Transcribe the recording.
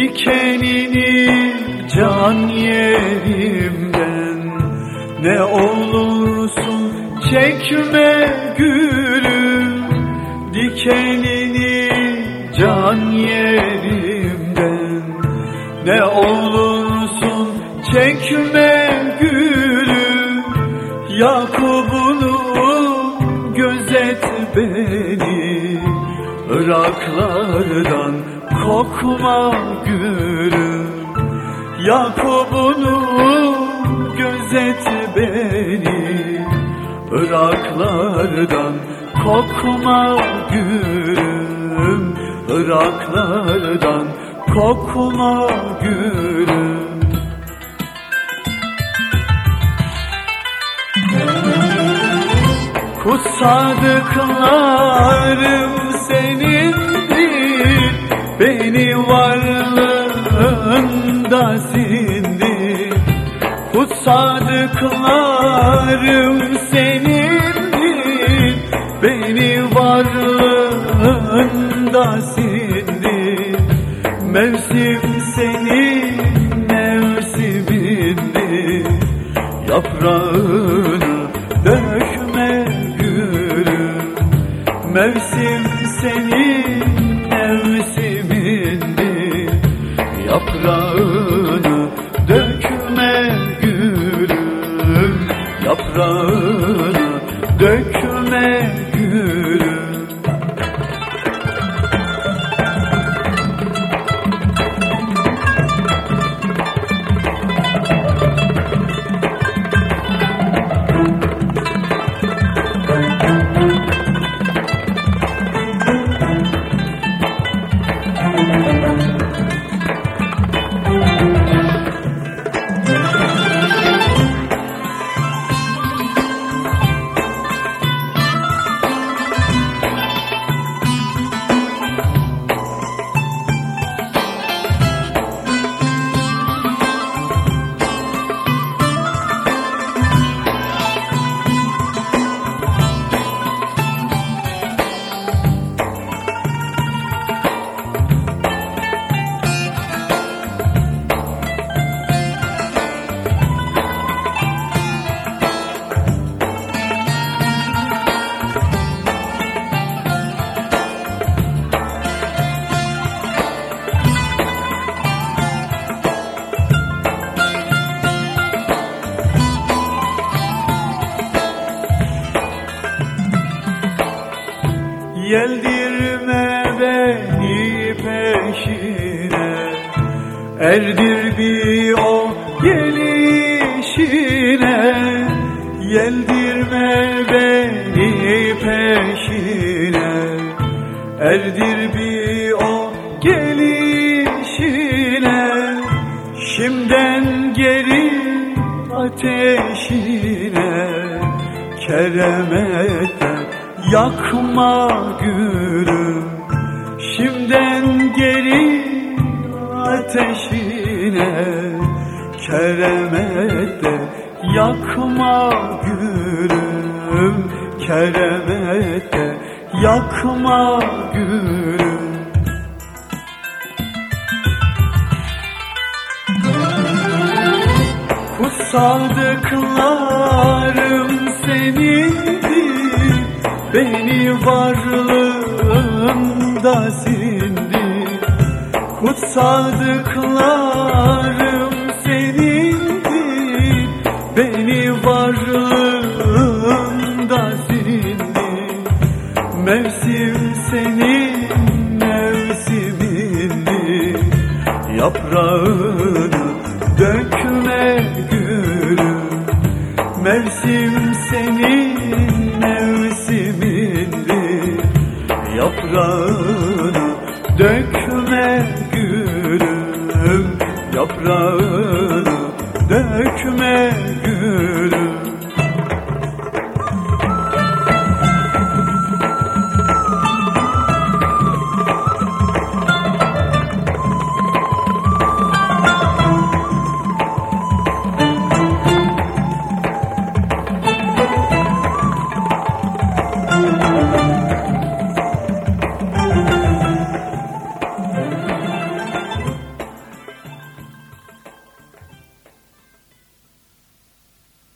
Dikenini can yerimden Ne olursun çekme gülüm. Dikenini can yerimden Ne olursun çekme gülüm. Yakup'unu gözet beni Iraklardan kokma gülüm Yakup'unu gözet beni. Iraklardan kokma gülüm Iraklardan kokma gülüm. Kutsadıklarım Kutsadıklarım senindir Beni varlığında sindir. Mevsim senin mevsimindir. Yaprağını dökme gülüm Mevsim senin mevsimindir. Yaprağını dökme Yaprağını dökme Yeldirme beni peşine. Erdir bir o gelişine. Yeldirme beni peşine. Erdir bir o gelişine. Şimden geri ateşine. Keremetten yakma gülüm Şimden geri ateşine. Keremette yakma gülüm Keremette yakma gülüm. Kutsadıklarım senindir Beni varlığında sindir Kutsadıklarım senindir Beni varlığında sindir Mevsim senin mevsimindir Yaprağını dökme gülüm. Mevsim senin Yaprağını dökme gülüm.